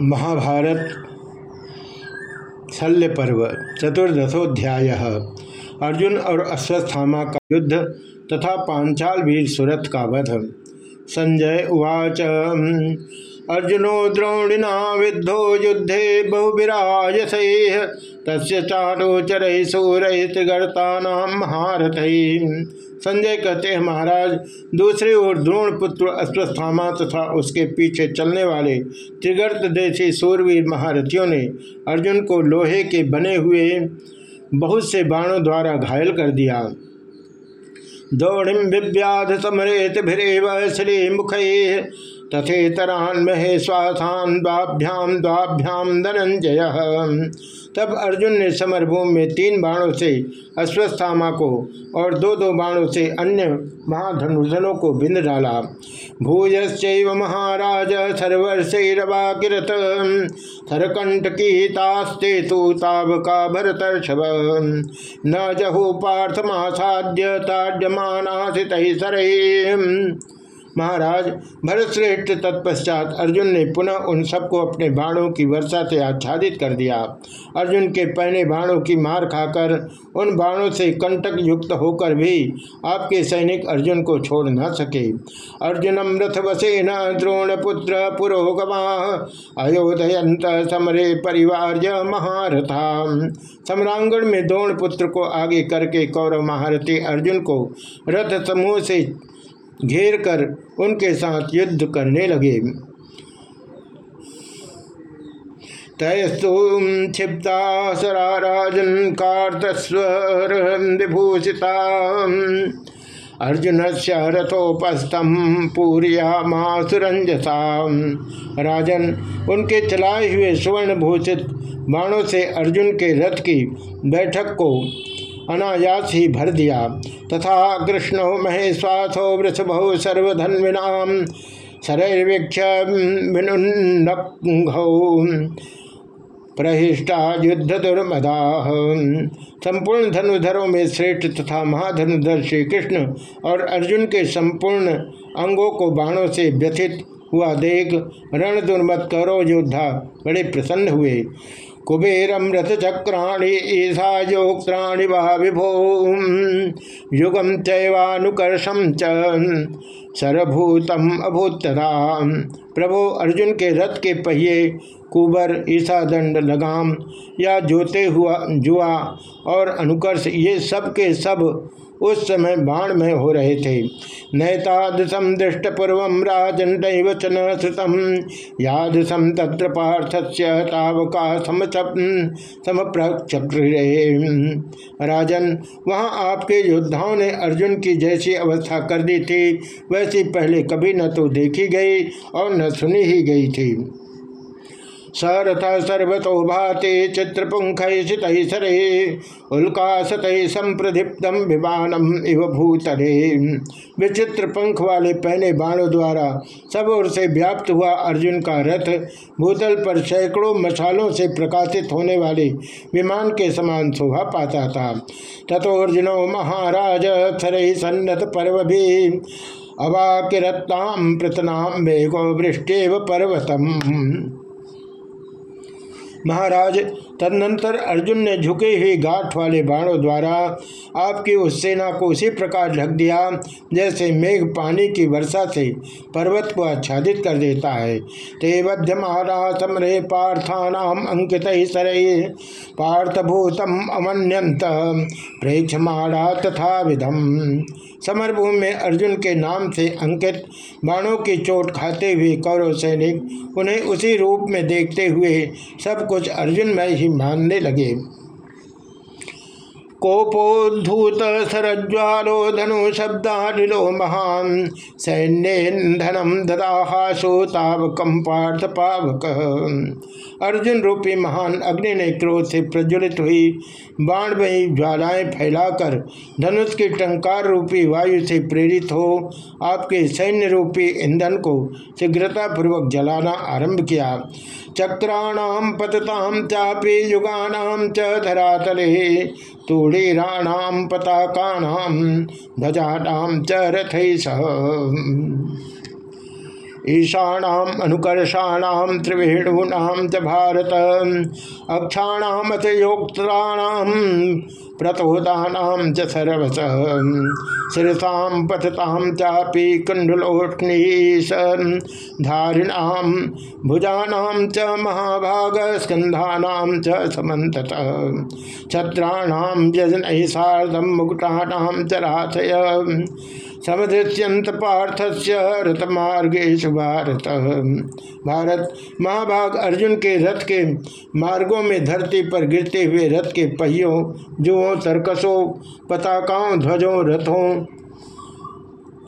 महाभारत शल्य पर्व, चतुर्दशोध्याय। अर्जुन और अश्वस्थामा का युद्ध तथा पांचाल वीर सुरथ का वध। संजय उवाच, अर्जुनो द्रोणिना विद्धो युद्धे बहुविराजस, तस्य चारोचर सूर त्रिगर्ता महारथ। संजय कहते हैं महाराज। दूसरी ओर द्रोण पुत्र अश्वस्थामा तथा उसके पीछे चलने वाले त्रिगर्त देशी सूरवीर महारथियों ने अर्जुन को लोहे के बने हुए बहुत से बाणों द्वारा घायल कर दिया। दौड़िम विव्याध समरेत भिरेव श्री मुख महे स्वाथान द्वाभ्याम द्वाभ्याम धनंजय। तब अर्जुन ने समरभूमि में तीन बाणों से अश्वस्थामा को और दो दो बाणों से अन्य महाधनुधनों को बिंद डाला। भूयश्च महाराज सर्वर्षरवाकिरत सरकंठ की तास्ते तो तावका भरतर्षभ। न जहु पार्थमासाद्य ताड्यमानासित सर। महाराज भरतश्रेष्ठ तत्पश्चात अर्जुन ने पुनः उन सबको अपने बाणों की वर्षा से आच्छादित कर दिया। अर्जुन के पहने बाणों की मार खाकर उन बाणों से कंटक युक्त होकर भी आपके सैनिक अर्जुन को छोड़ न सके। अर्जुनम रथ वसेन द्रोणपुत्र पुरोगमा अयोधयंत समरे परिवार महारथा। सम्रांगण में द्रोण पुत्र को आगे करके कौरव महारथी अर्जुन को रथ समूह से घेर कर उनके साथ युद्ध करने लगे। तयस्तु क्षिप्ता सराराजन कार्तस्वर विभूषिता अर्जुन से रथोपस्थम पूरिया मासुरंजसा राजन, उनके चलाए हुए स्वर्ण भूषित बाणों से अर्जुन के रथ की बैठक को अनायास ही भर दिया। तथा कृष्ण महेश्वासो वृषभो सर्वधन्विनाम शरैर्वीक्ष प्रहिष्टा युद्ध दुर्मदा संपूर्ण धनुधरों में श्रेष्ठ तथा महाधनुधर श्री कृष्ण और अर्जुन के संपूर्ण अंगों को बाणों से व्यथित हुआ देख रण दुर्मत करो योद्धा बड़े प्रसन्न हुए। कुबेरम रथ चक्राणी ईसा योक्त्राणी वा विभो युगम चैवानुकर्षम च सरभूतम अभूतरा प्रभो अर्जुन के रथ के पहिए कुबर ईसा दंड लगाम। या जोते हुआ, जुआ और अनुकर्ष, ये सब के सब उस समय बाण में हो रहे थे। नैतादृशम दृष्ट पूर्व राजन दैवचन श्रुतम यादृशम तत्र पार्थस्य तावका राजन, वहाँ आपके योद्धाओं ने अर्जुन की जैसी अवस्था कर दी थी, वैसी पहले कभी न तो देखी गई और न सुनी ही गई थी। सरथ सर्वतो भाते चित्रपुंख सरे उल्कासत संप्रदीप्तम विमानम इव भूतरे विचित्र पंख वाले पहले बाणों द्वारा सब ओर से व्याप्त हुआ अर्जुन का रथ, भूतल पर सैकड़ों मसालों से प्रकाशित होने वाले विमान के समान शोभा पाता था। तथो अर्जुनो, महाराज थरे सन्नत पर्व भी। अवाकिरत्ताम प्रतनाम मेघो वृष्टेव पर्वतम। महाराज तदनंतर अर्जुन ने झुके हुए गाठ वाले बाणों द्वारा आपकी उस सेना को उसी प्रकार ढक दिया, जैसे मेघ पानी की वर्षा से पर्वत को आच्छादित कर देता है। ते मध्यमारा समरे पार्थानाम अंकित सरये पार्थभूतम अमन्यंत प्रेक्षमाणा तथा विधम समरभूमि में अर्जुन के नाम से अंकित बाणों की चोट खाते हुए कौरव सैनिक उन्हें उसी रूप में देखते हुए सब कुछ अर्जुन में ही मानने लगे। कोपोद्धूत सरज्वालो धनु शब्दानिलो महान सैन्यधनम ददाहासो तावकम पार्थ पावक अर्जुन रूपी महान अग्नि ने क्रोध से प्रज्वलित हुई बाण में ज्वालाएँ फैलाकर धनुष के टंकार रूपी वायु से प्रेरित हो, आपके सैन्य रूपी ईंधन को शीघ्रतापूर्वक जलाना आरंभ किया। चक्राणाम पतताम चापी युगानाम च धरातले तूड़ीराणाम पताकाणाम ध्वजानाम च रथ ईशाणाम अनुकर्षाणाम त्रिवेणूनाम च भारत। अक्षाणाम योक्ताणाम प्रतोदानाम च सर्वस। पथताम चापी कुंडलोष्णीश धारिणाम भुजानाम च महाभाग स्कंधानाम च समत छत्राणाम यजन साधम मुकुटानाम च राथय समदृश्यंत पार्थस्य रथ मार्गेश भारत। भारत महाभाग अर्जुन के रथ के मार्गों में धरती पर गिरते हुए रथ के पहियों तरकसों पताकाओं ध्वजों रथों।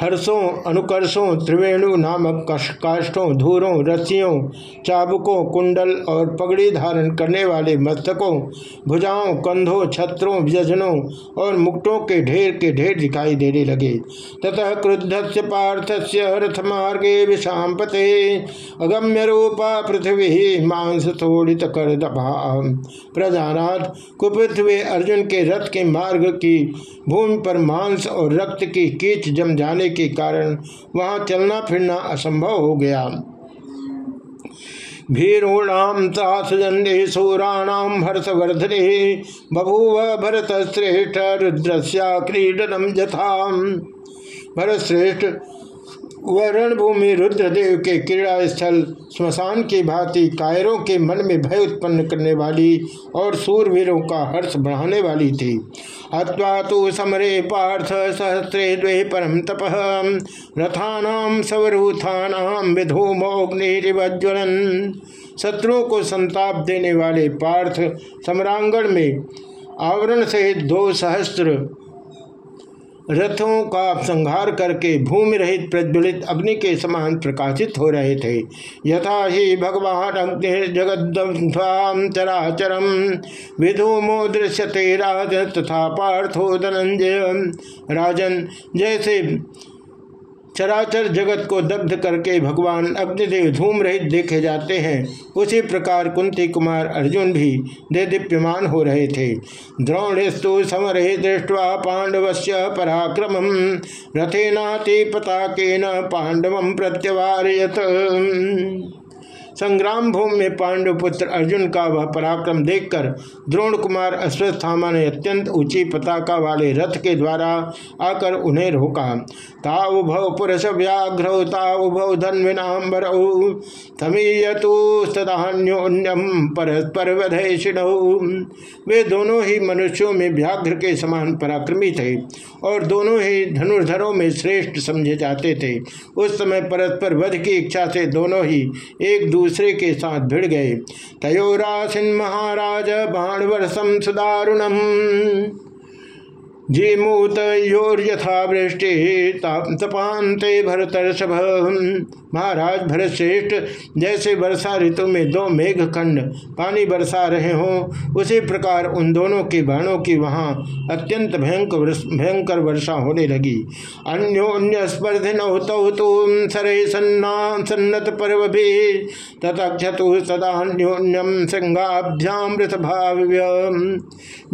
हर्षों, अनुकर्षों, त्रिवेणु, नामक काष्ठों, धूरों, रस्सियों, चाबुकों, कुंडल और पगड़ी धारण करने वाले मस्तकों, भुजाओं, कंधों, छत्रों, व्यजनों और मुक्टों के ढेर के ढेर दिखाई देने लगे। ततः क्रुद्ध से पार्थ से रथ मार्गे विषाम पते अगम्य रूपा पृथ्वी मांस थोड़ित कर प्रजानाथ हुए अर्जुन के रथ के मार्ग की भूमि पर मांस और रक्त की कीच जम जाने के कारण वहाँ चलना फिरना असंभव हो गया। भीरूणाम तासजंडे सूराणाम हर्षवर्धने बभूव भरत श्रेष्ठ रुद्रस्या क्रीडनम जथा भरत श्रेष्ठ वह भूमि रुद्रदेव के क्रीड़ा स्थल स्मशान की भांति कायरों के मन में भय उत्पन्न करने वाली और सूरवीरों का हर्ष बढ़ाने वाली थी। हवा तो समरे पार्थ सहस्रे द्वे परम तप। रथानाम सवरूथानाम विधूमोग्निवज्वलन शत्रुओं को संताप देने वाले पार्थ सम्रांगण में आवरण सहित दो सहस्त्र रथों का संहार करके भूमि रहित प्रज्वलित अग्नि के समान प्रकाशित हो रहे थे। यथा ही भगवान अग्नि जगद्वाम चराचरम विधूमो दृश्य तेरा तथा पार्थो धनंजय। राजन जैसे चराचर जगत को दग्ध करके भगवान अग्निदेव धूम रहित देखे जाते हैं। उसी प्रकार कुंती कुमार अर्जुन भी दे दीप्यमान हो रहे थे। द्रोणस्तु समरे दृष्टवा से पराक्रम रथेनाति पताकेन पांडव प्रत्यवारयत। संग्राम भूमि में पांडव पुत्र अर्जुन का वह पराक्रम देखकर द्रोण कुमार अश्वस्थामा ने अत्यंत ऊँची पताका वाले रथ के द्वारा आकर उन्हें रोका। ताउभव पुरुष व्याघ्र ताउभव धन्विनाम्बर तमीयतु सदान्योन्यम परस्पर वे दोनों ही मनुष्यों में व्याघ्र के समान पराक्रमी थे और दोनों ही धनुर्धरों में श्रेष्ठ समझे जाते थे। उस समय परस्पर वध की इच्छा से दोनों ही एक दूसरे के साथ भिड़ गए। तयोरासिन महाराज बाणवर्षम सुदारुणम। जीमूत योर्यथा वृष्टि तपान्ते भरतर्षभ महाराज भरत श्रेष्ठ, जैसे वर्षा ऋतु में दो मेघ खंड पानी बरसा रहे हों, उसी प्रकार उन दोनों के बाणों की वहाँ अत्यंत भयंकर भयंकर वर्षा होने लगी। अन्योन्य सन्ना, सन्नत पर्व भी तथक्षतु सदा अन्योन्यम संगाभ्याम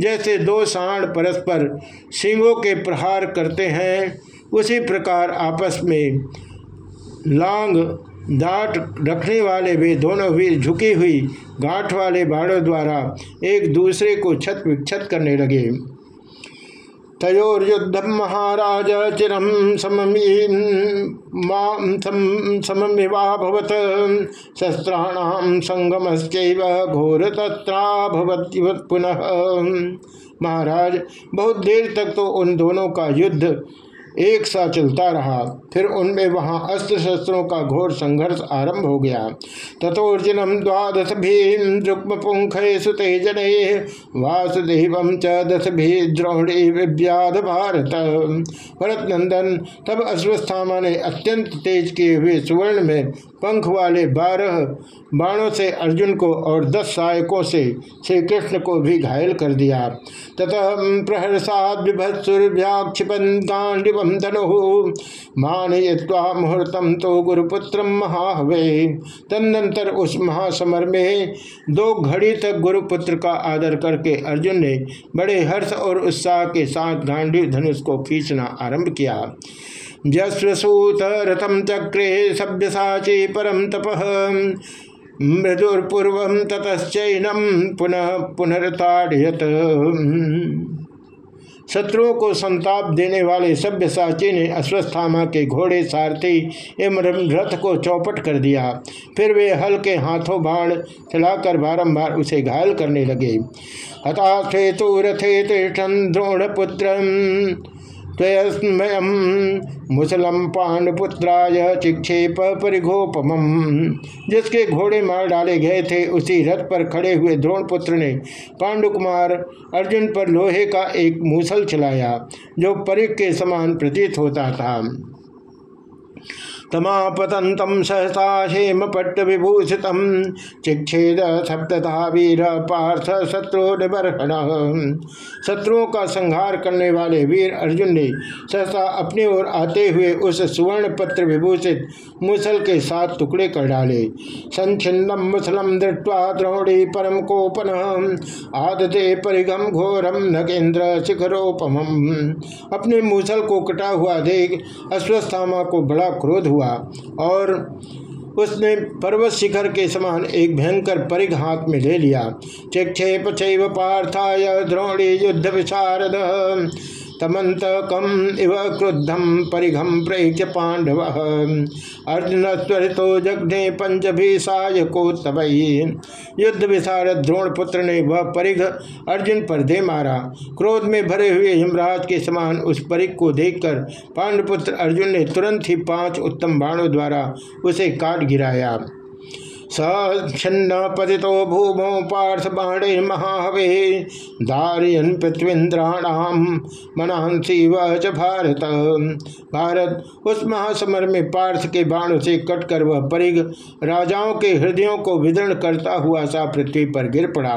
जैसे दो साण परस्पर सिंगों के प्रहार करते हैं, उसी प्रकार आपस में लांग दाट रखने वाले वे दोनों वीर झुकी हुई गांठ वाले बाड़ों द्वारा एक दूसरे को छत विक्षत करने लगे। तयोर्युद्धम महाराज चिरम सममिवाभवत शस्त्राणाम संगम घोर तत्राभवत पुनः। महाराज, बहुत देर तक तो उन दोनों का युद्ध एक सा चलता रहा। फिर उनमें वहाँ अस्त्र शस्त्रों का घोर संघर्ष आरंभ हो गया। तथोर्जुनम द्वादश भीम द्रुक्म पुंख वासुदेव च दस भी द्रोणी विव्याध भारत। भरत नंदन तब अश्वस्थामा ने अत्यंत तेज किए हुए सुवर्ण में पंख वाले बारह बाणों से अर्जुन को और दस सहायकों से श्री कृष्ण को भी घायल कर दिया। तथा प्रहरसाद विभत्सुर्व्याक्षिपन गांडिवम धनु मानय्वा मुहूर्तम तो गुरुपुत्र महावे तदनंतर उस महासमर में दो घड़ी तक गुरुपुत्र का आदर करके अर्जुन ने बड़े हर्ष और उत्साह के साथ गांडी धनुष को खींचना आरंभ किया। जस्वसूत रथम चक्रे सभ्यसाची परम तप। मृदुर्पूर्व ततश्चैनम पुनः पुनर्ताड़यत। शत्रुओं को संताप देने वाले सभ्य साची ने अश्वस्थामा के घोड़े सारथी एवं रथ को चौपट कर दिया। फिर वे हल के हाथों बाण चलाकर बारंबार उसे घायल करने लगे। हताथे तो रथे तिष्ठन द्रोणपुत्र मुसलम पांडपुत्राय चिक्षेप परिघोपम। जिसके घोड़े मार डाले गए थे, उसी रथ पर खड़े हुए द्रोणपुत्र ने पांडुकुमार अर्जुन पर लोहे का एक मूसल चलाया, जो परिघ के समान प्रतीत होता था। तमापतंतम सहसा हेम पट्ट विभूषित चिक्षेद सप्तथा वीर पार्थ शत्रुबर्हण शत्रुओं का संहार करने वाले वीर अर्जुन ने सहसा अपनी ओर आते हुए उस सुवर्ण पत्र विभूषित मुसल के साथ टुकड़े कर डाले। संचिन्नम मुसलम दृष्टवा द्रोणी परम कोपन। आदते परिगम घोरम नगेन्द्र शिखरोपम अपने मूसल को कटा हुआ देख अश्वस्थामा को बड़ा क्रोध हुआ। हुआ। और उसने पर्वत शिखर के समान एक भयंकर परिघ हाथ में ले लिया। चिक्षेप पार्थाय द्रोणी युद्ध विशारद। तमंत कम इव क्रुद्धम परिघम प्रेक्ष पांडव अर्जुन त्वरितो जग्ने पंचभिषाय को तबई युद्ध विशारद द्रोण पुत्र ने वह परिघ अर्जुन पर दे मारा। क्रोध में भरे हुए हिमराज के समान उस परिघ को देखकर पांडपुत्र अर्जुन ने तुरंत ही पाँच उत्तम बाणों द्वारा उसे काट गिराया। सन्न पतितो भूमो पार्थ बाणे महावे दारियन पृथ्वीन्द्राणाम मनांसी वच भारत। भारत उस महासमर में पार्थ के बाण से कटकर वह परिग राजाओं के हृदयों को विदर्ण करता हुआ सा पृथ्वी पर गिर पड़ा।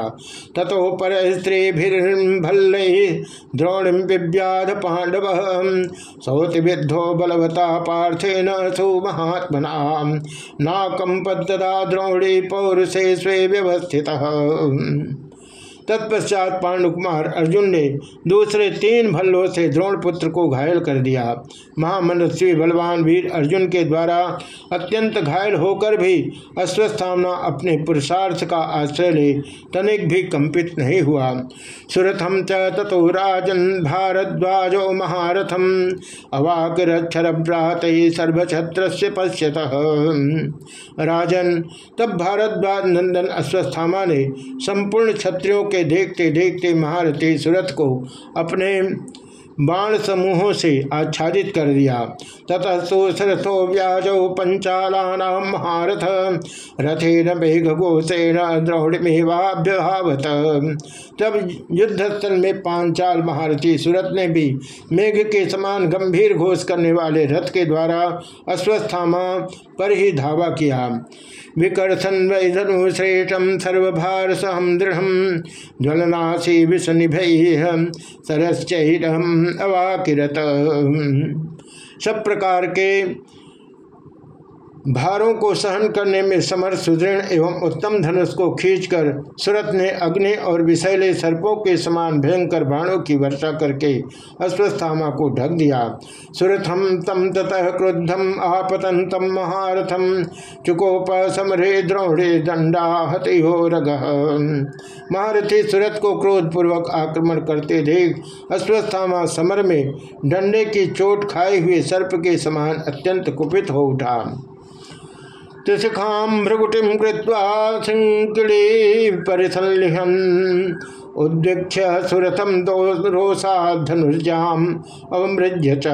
ततो पर स्त्री भल्ल द्रोण विव्याध पांडव सौति विद्धो बलवता पार्थे न सुमहात्मना नाकम द्रोणी पौरुषे स्वे व्यवस्थित। तत्पश्चात पांडुकुमार अर्जुन ने दूसरे तीन भल्लों से द्रोणपुत्र को घायल कर दिया। महामनस्वी बलवान वीर अर्जुन के द्वारा अत्यंत घायल होकर भी अश्वस्थामना अपने पुरुषार्थ का आश्रय ले तनिक भी कंपित नहीं हुआ। सुरथम च ततो राजन भारद्वाजो महारथम। अवाकर भ्रात सर्वछत्र पश्यत। राजन, तब भारद्वाज नंदन अश्वस्थामा ने संपूर्ण क्षत्रियों के देखते देखते महारथी सुरथ को अपने बाण समूहों से आच्छादित कर दिया। ततः सुरथो व्याजो पंचाला महारथ। रथेन मेघ घोषेण द्रौड़मेवाभ्यहावत तब युद्धस्थल में पांचाल महारथी सुरथ ने भी मेघ के समान गंभीर घोष करने वाले रथ के द्वारा अश्वस्थामा पर ही धावा किया। विकर्षन वैधनु श्रेष्ठम सर्वभार सहम दृढ़। ज्वलनाशी विषनिभ सरश्चम अवाकिरत। सब प्रकार के भारों को सहन करने में समर्थ सुदृढ़ एवं उत्तम धनुष को खींचकर सुरत ने अग्नि और विषैले सर्पों के समान भयंकर बाणों की वर्षा करके अश्वस्थामा को ढक दिया। सुरथम तम ततः क्रुद्धम आपतन तम महारथम। चुकोप समरे द्रोणे दंडा हति हो रग। महारथी सुरथ को क्रोधपूर्वक आक्रमण करते देख अश्वस्थामा समर में डंडे की चोट खाए हुए सर्प के समान अत्यंत कुपित हो उठा। त्रिशिखां भृगुटिं कृत्वा सिंकिड़ी परिसलिहन् उद्वीक्ष्य सुरथम रोषा धनुर्जाम अवमृज्य च।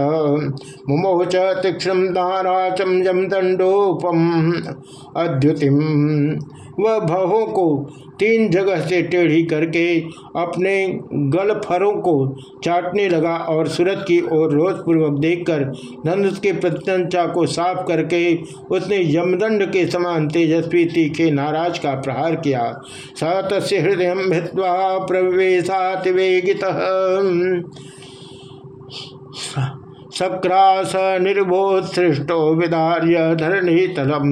मुमोच तीक्षण नाराचम जम दंडोपम अद्युतिम। वह भवों को तीन जगह से टेढ़ी करके अपने गलफरों को चाटने लगा और सूरत की ओर रोजपूर्वक देखकर धनुष के प्रत्यंचा को साफ़ करके उसने यमदंड के समान तेजस्वी तीखे नाराज़ का प्रहार किया। स हृदय भित्वा प्रवेशातिवेगित सक्रास निर्भोत्सृष्टो विदार्य धरणी तलम।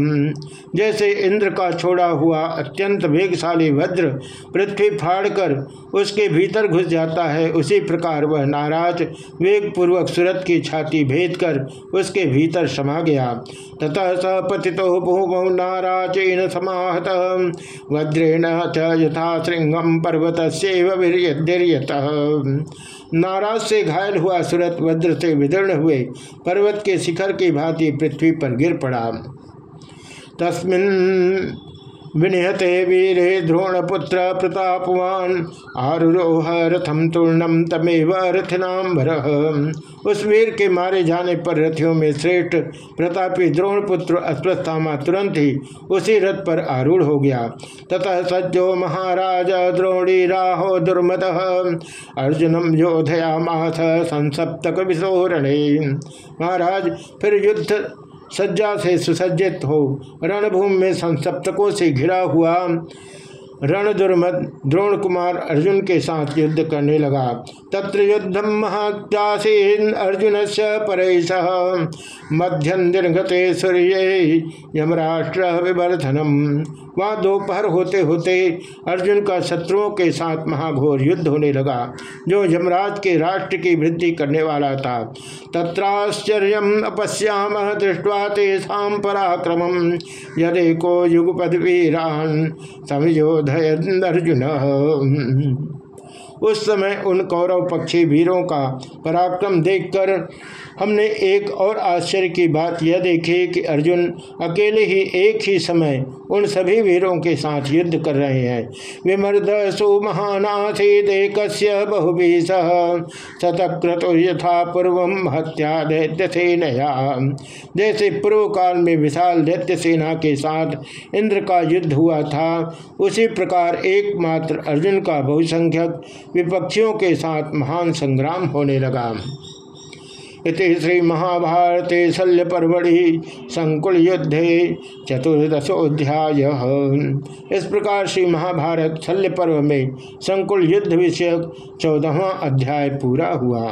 जैसे इंद्र का छोड़ा हुआ अत्यंत वेगशाली वज्र पृथ्वी फाड़कर उसके भीतर घुस जाता है, उसी प्रकार वह नाराज़ वेग पूर्वक सूरत की छाती भेद कर उसके भीतर समा गया। ततः स पतितो भूमौ नाराचेन समाहत। वज्रेण यथा श्रृंगम पर्वत से नाराज़ से घायल हुआ सूरत वज्र से विदीर्ण हुए। पर्वत के शिखर की भांति पृथ्वी पर गिर पड़ा। तस्मिन् विनिहते वीरे द्रोणपुत्र प्रतापवान। आरोह रथम तूर्णम तमेव रथनाम्बर उस वीर के मारे जाने पर रथियों में श्रेष्ठ प्रतापी द्रोणपुत्र अश्वत्थामा तुरंत ही उसी रथ पर आरूढ़ हो गया। ततः सज्जो महाराज द्रोणी राहो दुर्मद। अर्जुनम योधया योधयामाथ संसप्तक विशोरणे महाराज, फिर युद्ध सज्जा से सुसज्जित हो। रणभूमि में संसप्तकों से घिरा हुआ रण दुर्मद द्रोण कुमार अर्जुन के साथ युद्ध करने लगा। तत्र युद्धम महात्यासीन अर्जुन से पर मध्यम निर्गते सूर्य यमराष्ट्र विवर्धनम। वहाँ दोपहर होते होते अर्जुन का शत्रुओं के साथ महाघोर युद्ध होने लगा, जो यमराज के राष्ट्र की वृद्धि करने वाला था। तत्राश्चर्य अपश्याम दृष्टवा तेषा पराक्रम यदि को युगपद वीरान समझोधय अर्जुन उस समय उन कौरव पक्षी वीरों का पराक्रम देखकर हमने एक और आश्चर्य की बात यह देखी कि अर्जुन अकेले ही एक ही समय उन सभी वीरों के साथ युद्ध कर रहे हैं। विमर्द सुमहानाथी देखस्य बहुबीस शतक्रत यथा पूर्व हत्या दैत्य सेनया। जैसे पूर्व काल में विशाल दैत्य सेना के साथ इंद्र का युद्ध हुआ था, उसी प्रकार एकमात्र अर्जुन का बहुसंख्यक विपक्षियों के साथ महान संग्राम होने लगा। इति श्री महाभारते शल्य परवड़ि संकुल युद्धे चतुर्दशोध्याय इस प्रकार श्री महाभारत शल्य पर्व में संकुल युद्ध विषयक चौदहवा अध्याय पूरा हुआ।